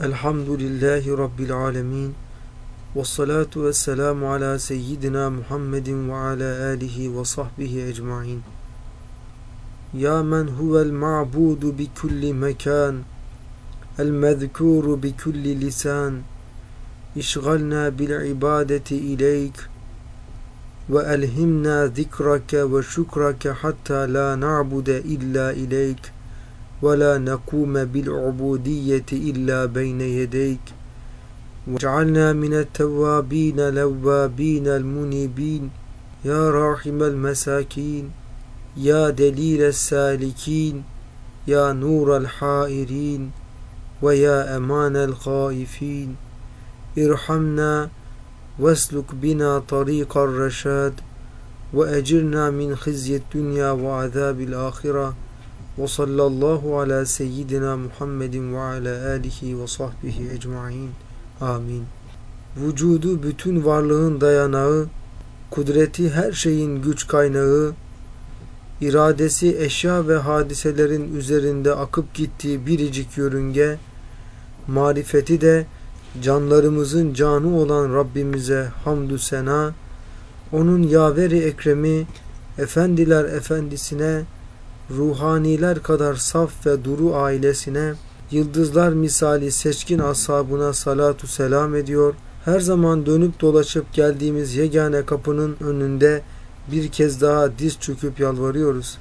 Elhamdülillahi Rabbil alemin. Ve salatu ve selamu ala seyyidina Muhammedin ve ala alihi ve sahbihi ecmain. Ya men huvel ma'budu bi kulli mekan. El mezkuru bi kulli lisan. İşgalna bil ibadeti ileyk. Zikrake ve şukrake hatta la na'bude illa ileyk. ولا نقوم بالعبودية إلا بين يديك. واجعلنا من التوابين الأوابين المنيبين. يا راحم المساكين. يا دليل السالكين. يا نور الحائرين. ويا أمان الخائفين. ارحمنا واسلك بنا طريق الرشاد. وأجرنا من خزي الدنيا وعذاب الآخرة. Ve sallallahu ala seyyidina Muhammedin ve ala alihi ve sahbihi ecmain. Amin. Vücudu bütün varlığın dayanağı, kudreti her şeyin güç kaynağı, iradesi eşya ve hadiselerin üzerinde akıp gittiği biricik yörünge, marifeti de canlarımızın canı olan Rabbimize hamdü sena, onun yaveri ekremi, efendiler efendisine, ruhaniler kadar saf ve duru ailesine, yıldızlar misali seçkin ashabına salatu selam ediyor, her zaman dönüp dolaşıp geldiğimiz yegane kapının önünde bir kez daha diz çöküp yalvarıyoruz.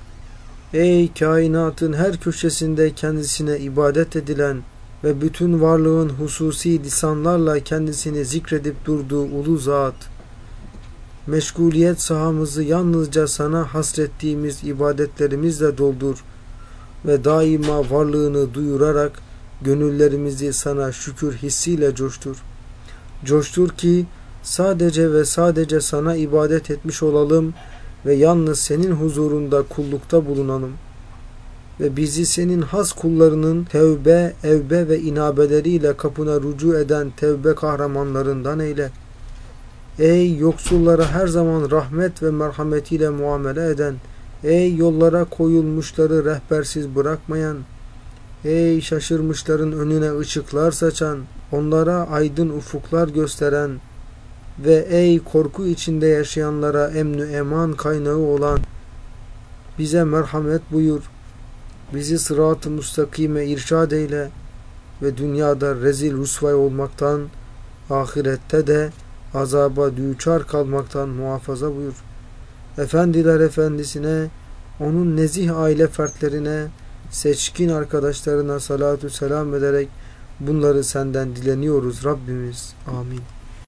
Ey kainatın her köşesinde kendisine ibadet edilen ve bütün varlığın hususi lisanlarla kendisini zikredip durduğu ulu zat, meşguliyet sahamızı yalnızca sana hasrettiğimiz ibadetlerimizle doldur ve daima varlığını duyurarak gönüllerimizi sana şükür hissiyle coştur. Coştur ki sadece ve sadece sana ibadet etmiş olalım ve yalnız senin huzurunda kullukta bulunalım. Ve bizi senin has kullarının tevbe, evbe ve inabeleriyle kapına rucu eden tevbe kahramanlarından eyle.'' Ey yoksullara her zaman rahmet ve merhametiyle muamele eden, ey yollara koyulmuşları rehbersiz bırakmayan, ey şaşırmışların önüne ışıklar saçan, onlara aydın ufuklar gösteren ve ey korku içinde yaşayanlara emnü eman kaynağı olan, bize merhamet buyur, bizi sırat-ı müstakime irşad eyle ve dünyada rezil rusvay olmaktan, ahirette de azaba düçar kalmaktan muhafaza buyur. Efendiler efendisine, onun nezih aile fertlerine, seçkin arkadaşlarına salatu selam ederek bunları senden dileniyoruz Rabbimiz. Amin.